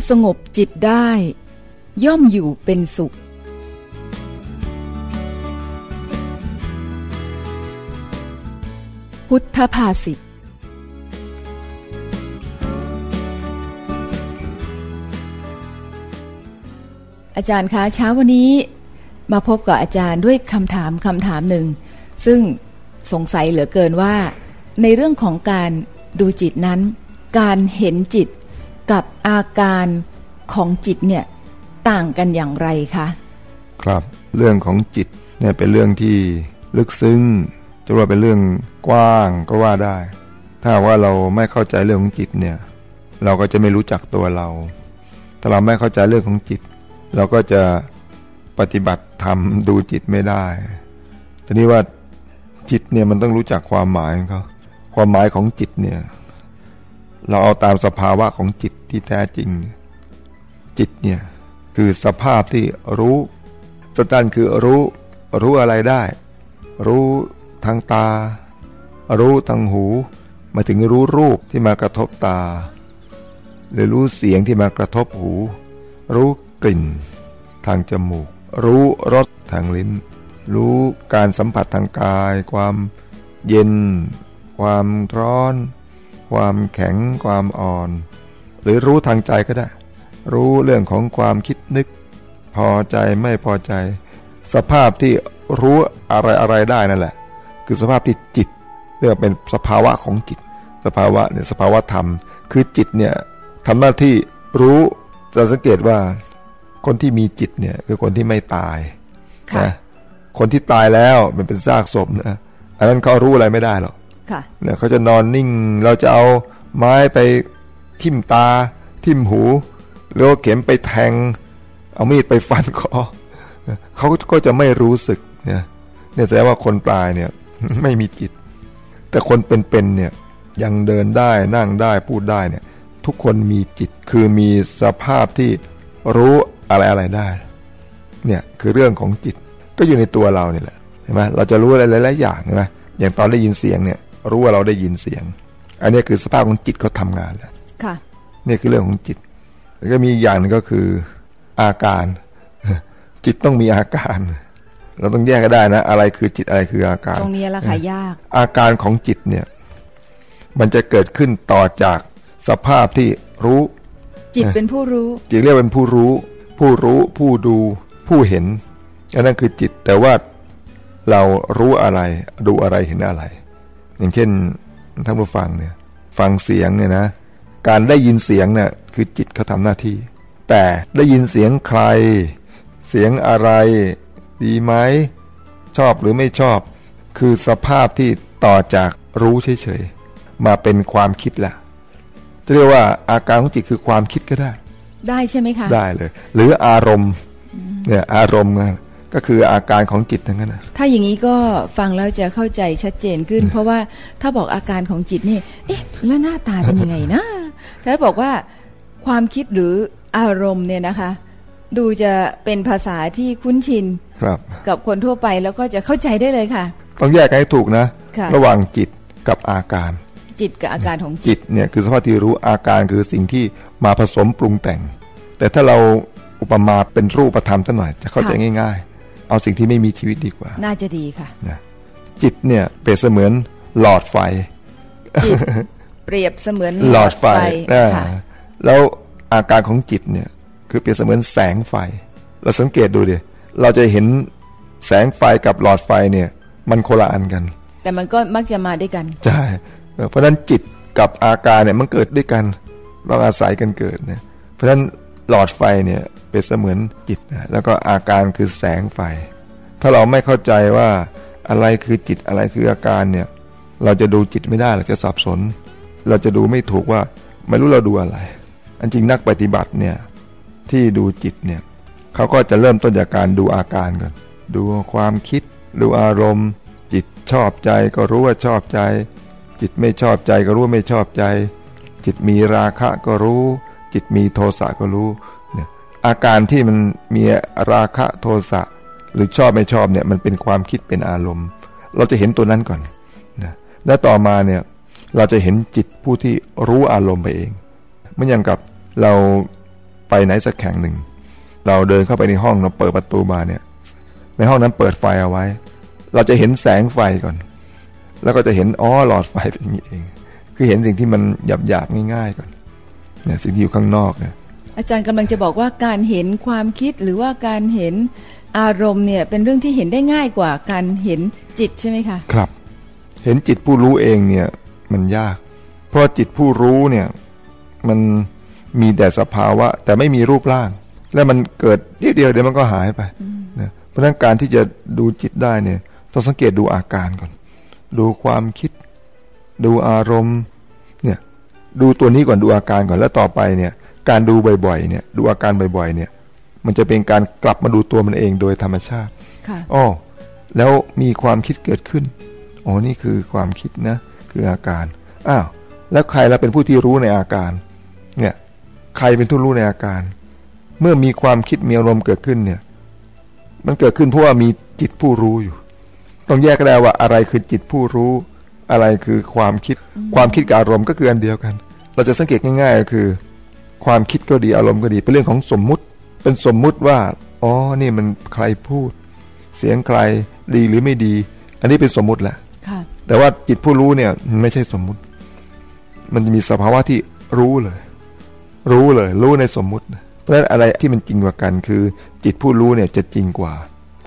้สงบจิตได้ ย่อมอยู่เป็นสุข พุทธภาษิตอาจารย์คะเช้าวันนี้มาพบกับอาจารย์ด้วยคำถามคำถามหนึ่ง ซึ่งสงสัยเหลือเกินว่า ในเรื่องของการดูจิตนั้น การเห็นจิต กับอาการของจิตเนี่ยต่างกันอย่างไรคะครับเรื่องของจิตเนี่ยเป็นเรื่องที่ลึกซึ้งจะว่าเป็นเรื่องกว้างก็ว่าได้ ถ้าว่าเราไม่เข้าใจเรื่องของจิตเนี่ย เราก็จะไม่รู้จักตัวเรา ถ้าเราไม่เข้าใจเรื่องของจิต เราก็จะปฏิบัติธรรมดูจิตไม่ได้ทีนี้ว่าจิตเนี่ยมันต้องรู้จักความหมายของเขาความหมายของจิตเนี่ย เราเอาตามสภาวะของจิต ที่แท้จริง จิตเนี่ยคือสภาพที่รู้สตันคือรู้รู้อะไรได้ รู้ทางตา รู้ทางหู มาถึงรู้รูปที่มากระทบตา หรือรู้เสียงที่มากระทบหู รู้กลิ่น ทางจมูก รู้รสทางลิ้น รู้การสัมผัสทางกาย ความเย็น ความร้อน ความแข็ง ความอ่อน หรือรู้ทางใจก็ได้ รู้เรื่องของความคิดนึก พอใจไม่พอใจ สภาพที่รู้อะไรอะไรได้นั่นแหละ คือสภาพที่จิตเรียกว่าเป็นสภาวะของจิต สภาวะเนี่ยสภาวะธรรม คือจิตเนี่ยทำหน้าที่รู้จะสังเกตว่าคนที่มีจิตเนี่ยคือคนที่ไม่ตายค่ะนะคนที่ตายแล้วมันเป็นซากศพนะอันนั้นเขารู้อะไรไม่ได้หรอกค่ะเนี่ยเขาจะนอนนิ่ง เราจะเอาไม้ไป ทิ่มตา ทิ่มหู หรือว่าเข็มไปแทง เอามีดไปฟันคอเขาก็จะไม่รู้สึกเนี่ยเนี่ยแสดงว่าคนตายเนี่ยไม่มีจิต แต่คนเป็นๆเนี่ยยังเดินได้นั่งได้พูดได้เนี่ยทุกคนมีจิตคือมีสภาพที่รู้อะไรอะไรได้เนี่ยคือเรื่องของจิตก็อยู่ในตัวเราเนี่ยแหละเห็นไหมเราจะรู้อะไรหลายๆอย่างใช่ไหมอย่างตอนได้ยินเสียงเนี่ยรู้ว่าเราได้ยินเสียง อันนี้คือสภาพของจิตเขาทำงานแล้ว ค่ะนี่คือเรื่องของจิต แล้วก็มีอีกอย่างหนึงก็คืออาการ จิตต้องมีอาการ เราต้องแยกกันได้นะ อะไรคือจิตอะไรคืออาการ ตรงนี้ละค่ะยาก อาการของจิตเนี่ย มันจะเกิดขึ้นต่อจากสภาพที่รู้ จิตเป็นผู้รู้ จิตเรียกเป็นผู้รู้ ผู้รู้ผู้ดูผู้เห็นอันนั้นคือจิตแต่ว่าเรารู้อะไรดูอะไรเห็นอะไร อย่างเช่นท่านผู้ฟังเนี่ย ฟังเสียงเนี่ยนะ การได้ยินเสียงเนี่ยคือจิตเขาทำหน้าที่ แต่ได้ยินเสียงใคร เสียงอะไร ดีไหมชอบหรือไม่ชอบ คือสภาพที่ต่อจากรู้เฉยๆมาเป็นความคิดละจะเรียกว่าอาการของจิตคือความคิดก็ได้ ได้ใช่ไหมคะ ได้เลย หรืออารมณ์เนี่ยอารมณ์นะ ก็คืออาการของจิตทั้งนั้นนะถ้าอย่างนี้ก็ฟังแล้วจะเข้าใจชัดเจนขึ้น เพราะว่าถ้าบอกอาการของจิตนี่ เอ๊ะ แล้วหน้าตาเป็นยังไงนะถ้าบอกว่าความคิดหรืออารมณ์เนี่ยนะคะ ดูจะเป็นภาษาที่คุ้นชินครับกับคนทั่วไปแล้วก็จะเข้าใจได้เลยค่ะ ต้องแยกให้ถูกนะค่ะระหว่างจิตกับอาการ จิตกับอาการของจิตจิตเนี่ยคือสภาพที่รู้อาการคือสิ่งที่มาผสมปรุงแต่ง แต่ถ้าเราอุปมาเป็นรูปธรรมสักหน่อยจะเข้าใจง่าย ๆ เอาสิ่งที่ไม่มีชีวิตดีกว่า น่าจะดีค่ะนะจิตเนี่ยเปรียบเสมือนหลอดไฟจิตเปรียบเสมือนหลอดไฟอ่าค่ะแล้วอาการของจิตเนี่ย คือเปรียบเสมือนแสงไฟ เราสังเกตดูดิเราจะเห็นแสงไฟกับหลอดไฟเนี่ย มันคนละอันกัน แต่มันก็มักจะมาด้วยกันใช่เออเพราะฉะนั้นจิตกับอาการเนี่ยมันเกิดด้วยกันต้องอาศัยกันเกิดนะเพราะฉะนั้นหลอดไฟเนี่ย เป็นเสมือนจิตนะแล้วก็อาการคือแสงไฟ ถ้าเราไม่เข้าใจว่าอะไรคือจิตอะไรคืออาการเนี่ย เราจะดูจิตไม่ได้เราจะสับสน เราจะดูไม่ถูกว่าไม่รู้เราดูอะไร อันจริงนักปฏิบัติเนี่ยที่ดูจิตเนี่ยเขาก็จะเริ่มต้นจากการดูอาการก่อนดูความคิด ดูอารมณ์ จิตชอบใจก็รู้ว่าชอบใจ จิตไม่ชอบใจก็รู้ว่าไม่ชอบใจ จิตมีราคะก็รู้ จิตมีโทสะก็รู้ อาการที่มันมีราคะโทสะหรือชอบไม่ชอบเนี่ยมันเป็นความคิดเป็นอารมณ์ เราจะเห็นตัวนั้นก่อนนะแล้วต่อมาเนี่ยเราจะเห็นจิตผู้ที่รู้อารมณ์ไปเองเหมือนอย่างกับเราไปไหนสักแข่งหนึ่ง เราเดินเข้าไปในห้องเราเปิดประตูมาเนี่ยในห้องนั้นเปิดไฟเอาไว้ เราจะเห็นแสงไฟก่อน แล้วก็จะเห็นอ๋อหลอดไฟเป็นอย่างนี้เอง คือเห็นสิ่งที่มันหยาบหยาบง่าย ๆก่อนเนี่ยสิ่งที่อยู่ข้างนอกเนี่ย อาจารย์กำลังจะบอกว่าการเห็นความคิดหรือว่าการเห็นอารมณ์เนี่ยเป็นเรื่องที่เห็นได้ง่ายกว่าการเห็นจิตใช่ไหมคะครับ เห็นจิตผู้รู้เองเนี่ยมันยาก เพราะจิตผู้รู้เนี่ยมันมีแต่สภาวะ แต่ไม่มีรูปร่าง แล้วมันเกิดนิดเดียวเดี๋ยวมันก็หายไปนะเพราะฉะนั้นการที่จะดูจิตได้เนี่ยต้องสังเกตดูอาการก่อน ดูความคิด ดูอารมณ์เนี่ยดูตัวนี้ก่อนดูอาการก่อนแล้วต่อไปเนี่ย การดูบ่อยๆเนี่ยดูอาการบ่อยๆเนี่ยมันจะเป็นการกลับมาดูตัวมันเองโดยธรรมชาติค่ะอ๋อแล้วมีความคิดเกิดขึ้นอ๋อนี่คือความคิดนะคืออาการอ้าวแล้วใครเราเป็นผู้ที่รู้ในอาการเนี่ยใครเป็นผู้รู้ในอาการ เมื่อมีความคิดมีอารมณ์เกิดขึ้นเนี่ยมันเกิดขึ้นเพราะว่ามีจิตผู้รู้อยู่ ต้องแยกได้ว่าอะไรคือจิตผู้รู้ อะไรคือความคิด ความคิดกับอารมณ์ก็คืออันเดียวกัน เราจะสังเกตง่าย ๆ ก็คือ ความคิดก็ดีอารมณ์ก็ดี เป็นเรื่องของสมมุติ เป็นสมมุติว่า อ๋อ นี่มันใครพูด เสียงใครดีหรือไม่ดี อันนี้เป็นสมมุติแหละค่ะแต่ว่าจิตผู้รู้เนี่ยมันไม่ใช่สมมุติ มันจะมีสภาวะที่รู้เลย รู้เลย รู้ในสมมุติ เพราะฉะนั้นอะไรที่มันจริงกว่ากัน คือ จิตผู้รู้เนี่ยจะจริงกว่า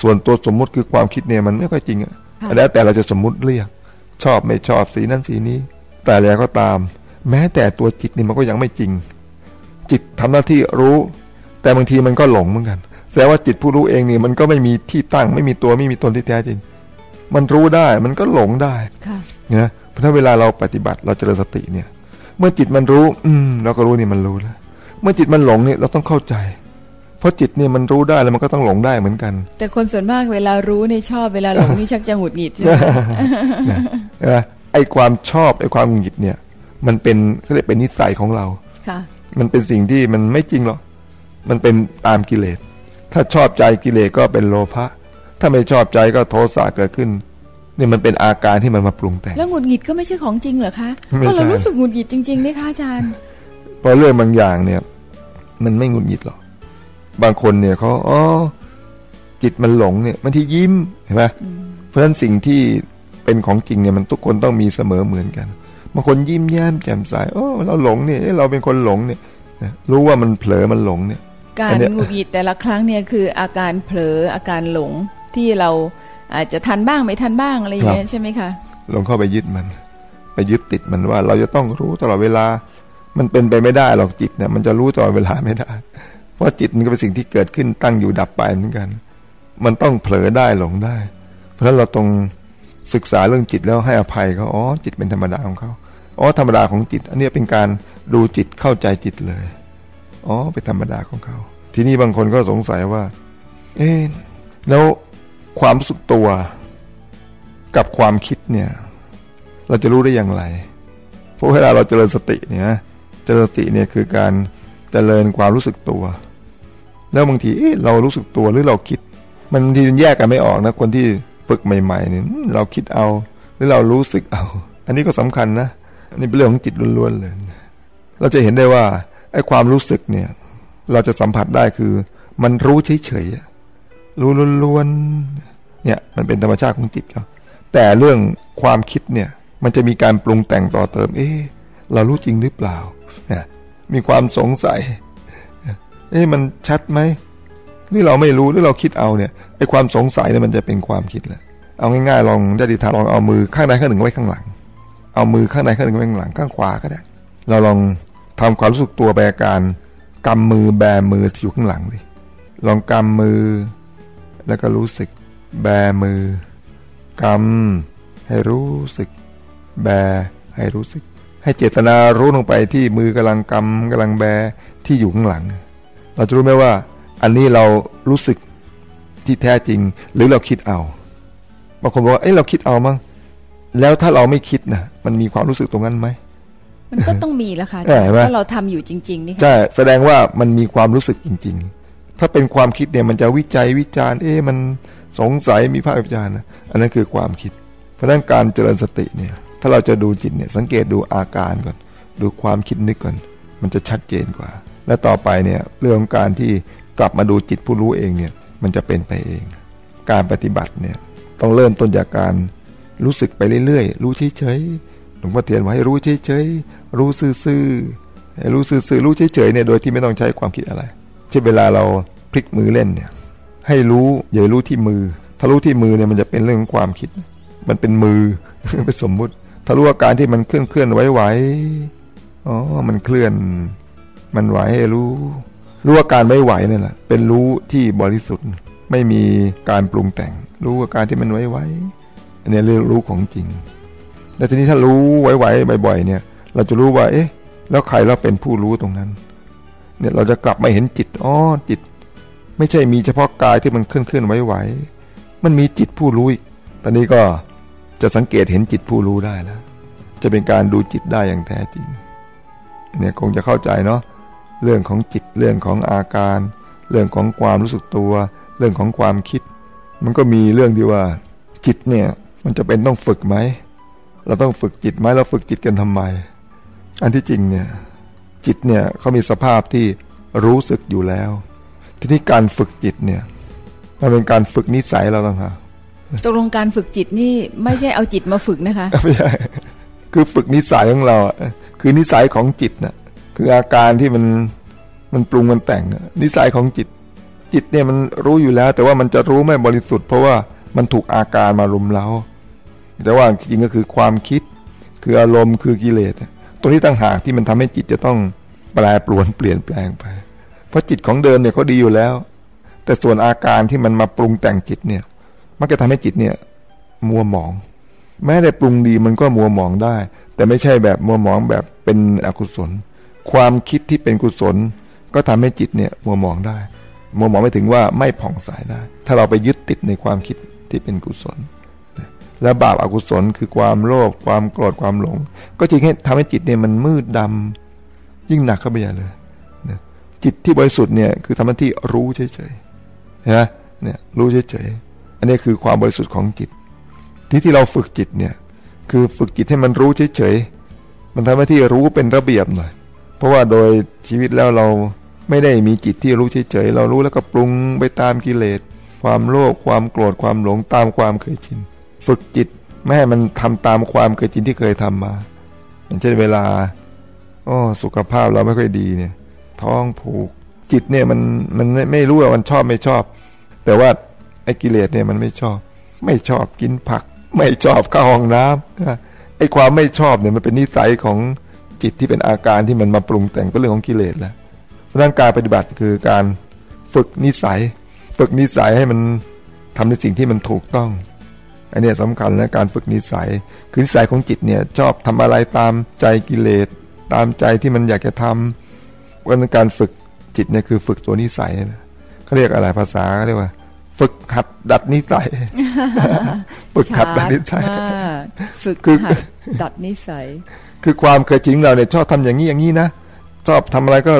ส่วนตัวสมมุติคือความคิดเนี่ยมันไม่ค่อยจริงอะค่ะแล้วแต่เราจะสมมุติเรียก ชอบไม่ชอบสีนั้นสีนี้ แต่แล้วก็ตาม แม้แต่ตัวจิตนี่มันก็ยังไม่จริง จิตทำหน้าที่รู้ แต่บางทีมันก็หลงเหมือนกันแสดงว่าจิตผู้รู้เองนี่มันก็ไม่มีที่ตั้ง ไม่มีตัวไม่มีตนที่แท้จริง มันรู้ได้มันก็หลงได้ค่ะนะเพราะถ้าเวลาเราปฏิบัติเราเจริญสติเนี่ย เมื่อจิตมันรู้ อืมเราก็รู้นี่มันรู้แล้วเมื่อจิตมันหลงเนี่ยเราต้องเข้าใจเพราะจิตเนี่ยมันรู้ได้แล้วมันก็ต้องหลงได้เหมือนกัน แต่คนส่วนมากเวลารู้นี่ชอบเวลาหลงนี่ชักจะหงุดหงิดใช่ไหมนะนะไอ้ความชอบไอ้ความหงุดหงิดเนี่ย มันเป็นเขาเรียกเป็นนิสัยของเราค่ะ มันเป็นสิ่งที่มันไม่จริงหรอก มันเป็นตามกิเลส ถ้าชอบใจกิเลสก็เป็นโลภะ ถ้าไม่ชอบใจก็โทสะเกิดขึ้นนี่มันเป็นอาการที่มันมาปรุงแต่ง แล้วหงุดหงิดก็ไม่ใช่ของจริงเหรอคะไม่ก็เราใช่รู้สึกหงุดหงิดจริงๆนี่คะอาจารย์เพราะเรื่องบางอย่างเนี่ย มันไม่หงุดหงิดหรอก บางคนเนี่ยเขาอ๋อจิตมันหลงเนี่ยมันที่ยิ้มเห็นไหมเพราะฉะนั้นสิ่งที่เป็นของจริงเนี่ยมันทุกคนต้องมีเสมอเหมือนกัน บางคนยิ้มแย้มแจ่มใสโอ้เราหลงเนี่ยเอ๊ะเราเป็นคนหลงเนี่ยนะรู้ว่ามันเผลอมันหลงเนี่ย การอันเนี้ยหงุดหงิดแต่ละครั้งเนี่ยคืออาการเผลออาการหลงที่เราอาจจะทันบ้างไม่ทันบ้างอะไรอย่างเงี้ยใช่ไหมคะลงเข้าไปยึดมัน ไปยึดติดมันว่า เราจะต้องรู้ตลอดเวลา มันเป็นไปไม่ได้หรอกจิตเนี่ย มันจะรู้ตลอดเวลาไม่ได้ เพราะจิตมันก็เป็นสิ่งที่เกิดขึ้นตั้งอยู่ดับไปเหมือนกัน มันต้องเผลอได้หลงได้ เพราะฉะนั้นเราต้องศึกษาเรื่องจิตแล้วให้อภัยเขาอ๋อจิตเป็นธรรมดาของเขา อ๋อธรรมดาของจิต อันเนี้ยเป็นการดูจิตเข้าใจจิตเลย อ๋อเป็นธรรมดาของเขา ทีนี้บางคนก็สงสัยว่า เอ๊แล้วความรู้สึกตัวกับความคิดเนี่ย เราจะรู้ได้อย่างไรเพราะเวลาเราเจริญสติเนี่ยเจริญสติเนี่ยคือการเจริญความรู้สึกตัว แล้วบางทีเอ๊ะเรารู้สึกตัวหรือเราคิด มันบางทีมันแยกกันไม่ออกนะคนที่ฝึกใหม่ๆเนี่ยเราคิดเอา หรือเรารู้สึกเอา อันนี้ก็สำคัญนะ นนี้เป็นเรื่องของจิตล้วนๆเลย เราจะเห็นได้ว่าไอ้ความรู้สึกเนี่ย เราจะสัมผัสได้คือ มันรู้เฉยๆรู้ล้วนๆเนี่ย มันเป็นธรรมชาติของจิตเขาแต่เรื่องความคิดเนี่ย มันจะมีการปรุงแต่งต่อเติม เอ๊ะเรารู้จริงหรือเปล่าเนี่ยมีความสงสัย เอ๊ะมันชัดไหมนี่เราไม่รู้หรือเราคิดเอาเนี่ยไอ้ความสงสัยเนี่ยมันจะเป็นความคิดแหละเอาง่ายๆลองญาติธรรมลองเอามือข้างใดข้างหนึ่งไว้ข้างหลัง เอามือข้างใดข้างหนึ่งไว้ข้างหลังข้างขวาก็ได้ เราลองทำความรู้สึกตัวไปอาการกำมือแบมือที่อยู่ข้างหลังดิลองกำมือ แล้วก็รู้สึก แบมือกำให้รู้สึก แบให้รู้สึก ให้เจตนารู้ลงไปที่มือกำลังกำกำลังแบที่อยู่ข้างหลัง เราจะรู้ไหมว่า อันนี้เรารู้สึกที่แท้จริง หรือเราคิดเอาบางคนบอกว่าเอ้เราคิดเอามั้ง แล้วถ้าเราไม่คิดนะมันมีความรู้สึกตรงนั้นไหมมันก็ต้องมีละค่ะเออเห็นไหมถ้าเราทำอยู่จริง ๆ นี่ค่ะใช่แสดงว่ามันมีความรู้สึกจริง ๆ ถ้าเป็นความคิดเนี่ยมันจะวิจัยวิจารณ์เอ๊ะมันสงสัยมีภาพวิจารณ์นะอันนั้นคือความคิด เพราะฉะนั้นการเจริญสติเนี่ย ถ้าเราจะดูจิตเนี่ยสังเกตดูอาการก่อน ดูความคิดนึกก่อน มันจะชัดเจนกว่า และต่อไปเนี่ยเรื่องของการที่กลับมาดูจิตผู้รู้เองเนี่ย มันจะเป็นไปเอง การปฏิบัติเนี่ยต้องเริ่มต้นจากการ รู้สึกไปเรื่อยๆ รู้เฉยๆ หลวงพ่อเทียนว่าให้รู้เฉยๆ รู้ซื่อๆให้รู้ซื่อๆ รู้เฉยๆ เนี่ย โดยที่ไม่ต้องใช้ความคิดอะไร เช่นเวลาเราพลิกมือเล่นเนี่ย ให้รู้อย่ารู้ที่มือ ถ้ารู้ที่มือเนี่ยมันจะเป็นเรื่องของความคิด มันเป็นมือเป็นสมมุติ ถ้ารู้อาการที่มันเคลื่อนเคลื่อนไหวไหวอ๋อ มันเคลื่อน มันไหวให้รู้ รู้อาการไม่ไหวนี่แหละ เป็นรู้ที่บริสุทธิ์ ไม่มีการปรุงแต่ง รู้อาการที่มันไหวไหว อันนี้เรียกรู้ของจริงแต่ทีนี้ถ้ารู้ไวๆบ่อย ๆ เนี่ย เราจะรู้ว่า เอ๊ะ แล้วใครเราเป็นผู้รู้ตรงนั้น เนี่ยเราจะกลับมาเห็นจิตอ๋อจิต ไม่ใช่มีเฉพาะกายที่มันเคลื่อนเคลื่อนไหวๆมันมีจิตผู้รู้อีกตอนนี้ก็จะสังเกตเห็นจิตผู้รู้ได้แล้วจะเป็นการดูจิตได้อย่างแท้จริงเนี่ยคงจะเข้าใจเนาะเรื่องของจิตเรื่องของอาการ เรื่องของความรู้สึกตัว เรื่องของความคิด มันก็มีเรื่องที่ว่าจิตเนี่ย มันจะเป็นต้องฝึกไหม เราต้องฝึกจิตไหมเราฝึกจิตกันทำไม อันที่จริงเนี่ยจิตเนี่ยเขามีสภาพที่รู้สึกอยู่แล้ว ทีนี้การฝึกจิตเนี่ยมันเป็นการฝึกนิสัยเราต้องหาตกลงการฝึกจิตนี่ไม่ใช่เอาจิตมาฝึกนะคะไม่ใช่คือฝึกนิสัยของเราคือนิสัยของจิตนะ่ะคืออาการที่มันมันปรุงมันแต่งนิสัยของจิต จิตเนี่ยมันรู้อยู่แล้ว แต่ว่ามันจะรู้ไม่บริสุทธิ์เพราะว่ามันถูกอาการมารุมเร้า แต่ว่าจริงก็คือความคิดคืออารมณ์คือกิเลสตรงนี้ต่างหากที่มันทำให้จิตจะต้องแปรปรวนเปลี่ยนแปลงไป เพราะจิตของเดิมเนี่ยเขาดีอยู่แล้ว แต่ส่วนอาการที่มันมาปรุงแต่งจิตเนี่ย มันจะทำให้จิตเนี่ยมัวหมอง แม้แต่ปรุงดีมันก็มัวหมองได้ แต่ไม่ใช่แบบมัวหมองแบบเป็นอกุศล ความคิดที่เป็นกุศล ก็ทำให้จิตเนี่ยมัวหมองได้ มัวหมองไม่ถึงว่าไม่ผ่องใสได้ ถ้าเราไปยึดติดในความคิดที่เป็นกุศล และบาปอากุศลคือความโลภความโกรธความหลง ก็จริงให้ทำให้จิตเนี่ยมันมืดดำยิ่งหนักเข้าไปใหญ่เลยนะจิตที่บริสุทธิ์เนี่ยคือทำหน้าที่รู้เฉยๆนะเนี่ยรู้เฉยๆอันนี้คือความบริสุทธิ์ของจิต ที่ที่เราฝึกจิตเนี่ยคือฝึกจิตให้มันรู้เฉยๆมันทำหน้าที่รู้เป็นระเบียบหน่อยเพราะว่าโดยชีวิตแล้วเราไม่ได้มีจิตที่รู้เฉยๆเรารู้แล้วก็ปรุงไปตามกิเลสความโลภความโกรธความหลงตามความเคยชิน ฝึกจิตไม่ให้มันทำตามความเคยชินที่เคยทำมาอย่างเช่นเวลาอ๋อสุขภาพเราไม่ค่อยดีเนี่ย ท้องผูกจิตเนี่ยมันมันไม่รู้ว่ามันชอบไม่ชอบ แต่ว่าไอ้กิเลสเนี่ยมันไม่ชอบ ไม่ชอบกินผัก ไม่ชอบเข้าห้องน้ำไอ้ความไม่ชอบเนี่ยมันเป็นนิสัยของจิตที่เป็นอาการที่มันมาปรุงแต่งก็เรื่องของกิเลสแล้วเพราะนั้นการปฏิบัติคือการฝึกนิสัย ฝึกนิสัยให้มันทำในสิ่งที่มันถูกต้อง อันนี้สำคัญนะการฝึกนิสัย คือนิสัยของจิตเนี่ยชอบทำอะไรตามใจกิเลสตามใจที่มันอยากจะทำเพราะนั้นการฝึกจิตเนี่ยคือฝึกตัวนิสัยนะเขาเรียกอะไรภาษาเรียกว่า ฝึกหัดดัดนิสัยฝึกหัดดัดนิสัยฝึกคือดัดนิสัย คือความเคยจริงเราเนี่ยชอบทำอย่างนี้อย่างนี้นะชอบทำอะไรก็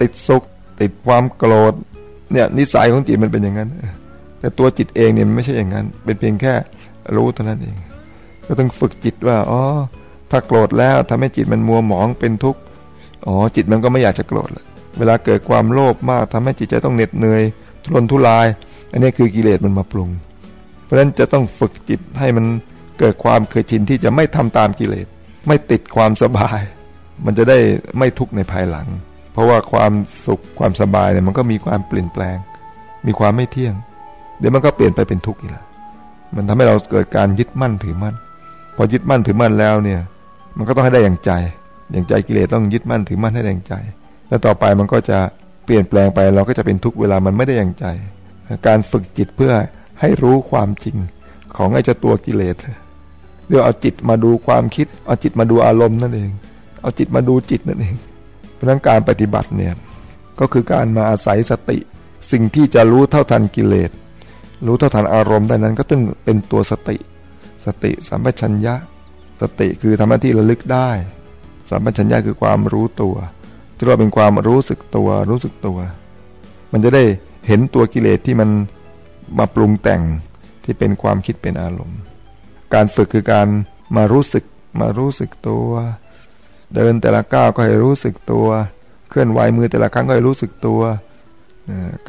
ติดสุขติดความโกรธเนี่ยนิสัยของจิตมันเป็นอย่างนั้น แต่ตัวจิตเองเนี่ยมันไม่ใช่อย่างนั้น เป็นเพียงแค่ รู้เท่านั้นเอง ก็ต้องฝึกจิตว่าอ๋อถ้าโกรธแล้วทำให้จิตมันมัวหมองเป็นทุกข์อ๋อจิตมันก็ไม่อยากจะโกรธเวลาเกิดความโลภมากทำให้จิตใจต้องเหน็ดเหนื่อยทุรนทุราย อันนี้คือกิเลสมันมาปรุง เพราะฉะนั้นจะต้องฝึกจิตให้มันเกิดความเคยชินที่จะไม่ทำตามกิเลส ไม่ติดความสบาย มันจะได้ไม่ทุกข์ในภายหลัง เพราะว่าความสุขความสบายเนี่ยมันก็มีความเปลี่ยนแปลง มีความไม่เที่ยง เดี๋ยวมันก็เปลี่ยนไปเป็นทุกข์อีกแล้ว มันทำให้เราเกิดการยึดมั่นถือมั่น พอยึดมั่นถือมั่นแล้วเนี่ย มันก็ต้องให้ได้อย่างใจ อย่างใจกิเลสต้องยึดมั่นถือมั่นให้ได้อย่างใจ แล้วต่อไปมันก็จะเปลี่ยนแปลงไปเราก็จะเป็นทุกเวลามันไม่ได้อย่างใจ การฝึกจิตเพื่อให้รู้ความจริงของไอ้เจ้าตัวกิเลสเรียกเอาจิตมาดูความคิด เอาจิตมาดูอารมณ์นั่นเอง เอาจิตมาดูจิตนั่นเอง เพราะนั้นการปฏิบัติเนี่ยก็คือการมาอาศัยสติ สิ่งที่จะรู้เท่าทันกิเลส รู้เท่าทันอารมณ์ได้นั้นก็ต้องเป็นตัวสติ สติสัมปชัญญะ สติคือทำหน้าที่ระลึกได้ สัมปชัญญะคือความรู้ตัวจะเรียกเป็นความรู้สึกตัวรู้สึกตัว มันจะได้เห็นตัวกิเลสที่มันมาปรุงแต่งที่เป็นความคิดเป็นอารมณ์ การฝึกคือการมารู้สึกมารู้สึกตัว เดินแต่ละก้าวก็ให้รู้สึกตัว เคลื่อนไหวมือแต่ละครั้งก็ให้รู้สึกตัว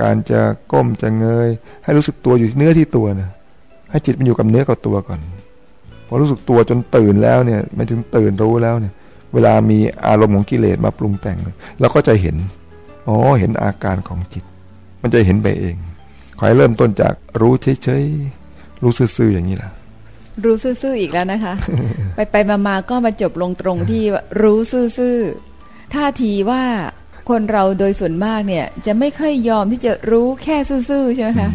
การจะก้มจะเงย ให้รู้สึกตัวอยู่เนื้อที่ตัวนะให้จิตมันอยู่กับเนื้อกับตัวก่อนพอรู้สึกตัวจนตื่นแล้วเนี่ยไม่ถึงตื่นรู้แล้วเนี่ย เวลามีอารมณ์ของกิเลสมาปรุงแต่งเราก็จะเห็นอ๋อเห็นอาการของจิต มันจะเห็นไปเอง ขอให้เริ่มต้นจากรู้เฉยๆรู้ซื่อๆอย่างนี้แหละรู้ซื่อๆอีกแล้วนะคะ ไปไปมาๆก็มาจบลงตรงที่รู้ซื่อๆท่าทีว่า คนเราโดยส่วนมากเนี่ย จะไม่ค่อยยอมที่จะรู้แค่ซื่อๆใช่ไหมคะ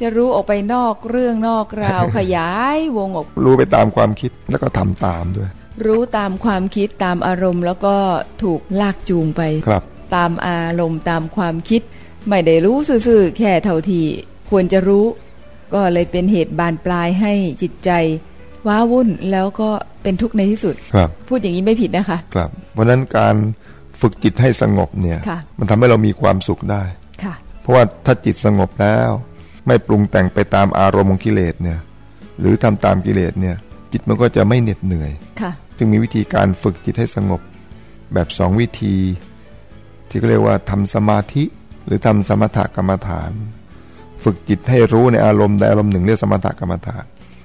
จะรู้ออกไปนอกเรื่องนอกราวขยายวงออก รู้ไปตามความคิดแล้วก็ทำตามด้วย รู้ตามความคิดตามอารมณ์ แล้วก็ถูกลากจูงไปครับ ตามอารมณ์ตามความคิด ไม่ได้รู้ซื่อๆแค่เท่าที่ควรจะรู้ ก็เลยเป็นเหตุบานปลายให้จิตใจว้าวุ่นแล้วก็เป็นทุกข์ในที่สุด ครับ พูดอย่างนี้ไม่ผิดนะคะ ครับ เพราะนั้นการ ฝึกจิตให้สงบเนี่ย มันทำให้เรามีความสุขได้ค่ะเพราะว่าถ้าจิตสงบแล้ว ไม่ปรุงแต่งไปตามอารมณ์ของกิเลสเนี่ย หรือทำตามกิเลสเนี่ย จิตมันก็จะไม่เหน็ดเหนื่อยค่ะจึงมีวิธีการฝึกจิตให้สงบแบบสองวิธี ที่เขาเรียกว่าทำสมาธิ หรือทำสมถกรรมฐาน ฝึกจิตให้รู้ในอารมณ์ใดอารมณ์หนึ่งเรียกสมถกรรมฐาน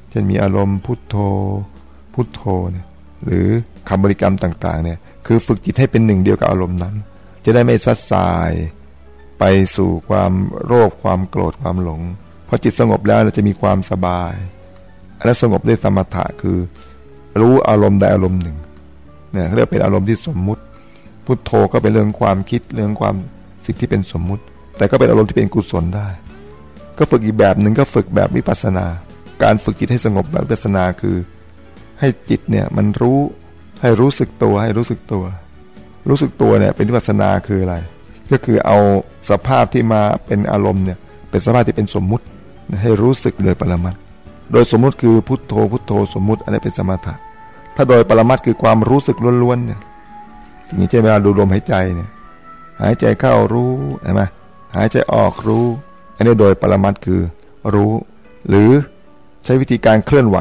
เช่นมีอารมณ์พุทโธ พุทโธเนี่ยหรือ คำบริกรรมต่างๆเนี่ยคือฝึกจิตให้เป็นหนึ่งเดียวกับอารมณ์นั้น จะได้ไม่ซัดสายไปสู่ความโรคความโกรธความหลงพอจิตสงบแล้วเราจะมีความสบาย และสงบด้วยสมถะคือ รู้อารมณ์ใดอารมณ์หนึ่งเนี่ยเรียกเป็นอารมณ์ที่สมมุติ พุทโธก็เป็นเรื่องความคิดเรื่องความสิ่งที่เป็นสมมุติ แต่ก็เป็นอารมณ์ที่เป็นกุศลได้ ก็ฝึกอีกแบบหนึ่งก็ฝึกแบบวิปัสสนา การฝึกจิตให้สงบแบบวิปัสสนาคือ ให้จิตเนี่ยมันรู้ ให้รู้สึกตัวให้รู้สึกตัว รู้สึกตัวเนี่ยเป็นวิปัสนาคืออะไร ก็คือเอาสภาพที่มาเป็นอารมณ์เนี่ยเป็นสภาพที่เป็นสมมุติ ให้รู้สึกโดยปรมัตโดยสมมุติคือพุทโธพุทโธสมมุติอันนี้เป็นสมถะถ้าโดยปรมัตคือความรู้สึกล้วนๆเนี่ยอย่างนี้ใช่เวลาดูลมหายใจเนี่ยหายใจเข้ารู้ใช่ไหมหายใจออกรู้ อันนี้โดยปรมัตคือรู้ หรือใช้วิธีการเคลื่อนไหว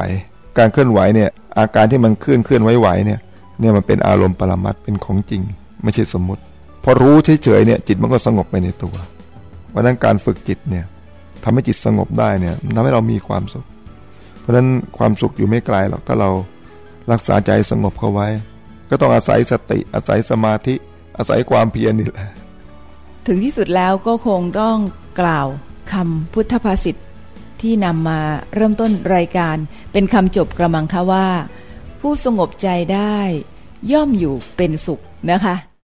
การเคลื่อนไหวเนี่ยอาการที่มันเคลื่อนเคลื่อนไหวๆเนี่ย เนี่ยมันเป็นอารมณ์ปรมัตเป็นของจริง ไม่ใช่สมมติ พอรู้เฉยๆเนี่ยจิตมันก็สงบไปในตัวเพราะนั้นการฝึกจิตเนี่ยทำให้จิตสงบได้เนี่ยทำให้เรามีความสุข เพราะฉะนั้นความสุขอยู่ไม่ไกลหรอกถ้าเรารักษาใจสงบเข้าไว้ ก็ต้องอาศัยสติอาศัยสมาธิ อาศัยความเพียรนี่แหละถึงที่สุดแล้วก็คงต้องกล่าวคำพุทธภาษิตที่นำมาเริ่มต้นรายการ เป็นคำจบกระมังคะว่า ผู้สงบใจได้ ย่อมอยู่เป็นสุขนะคะ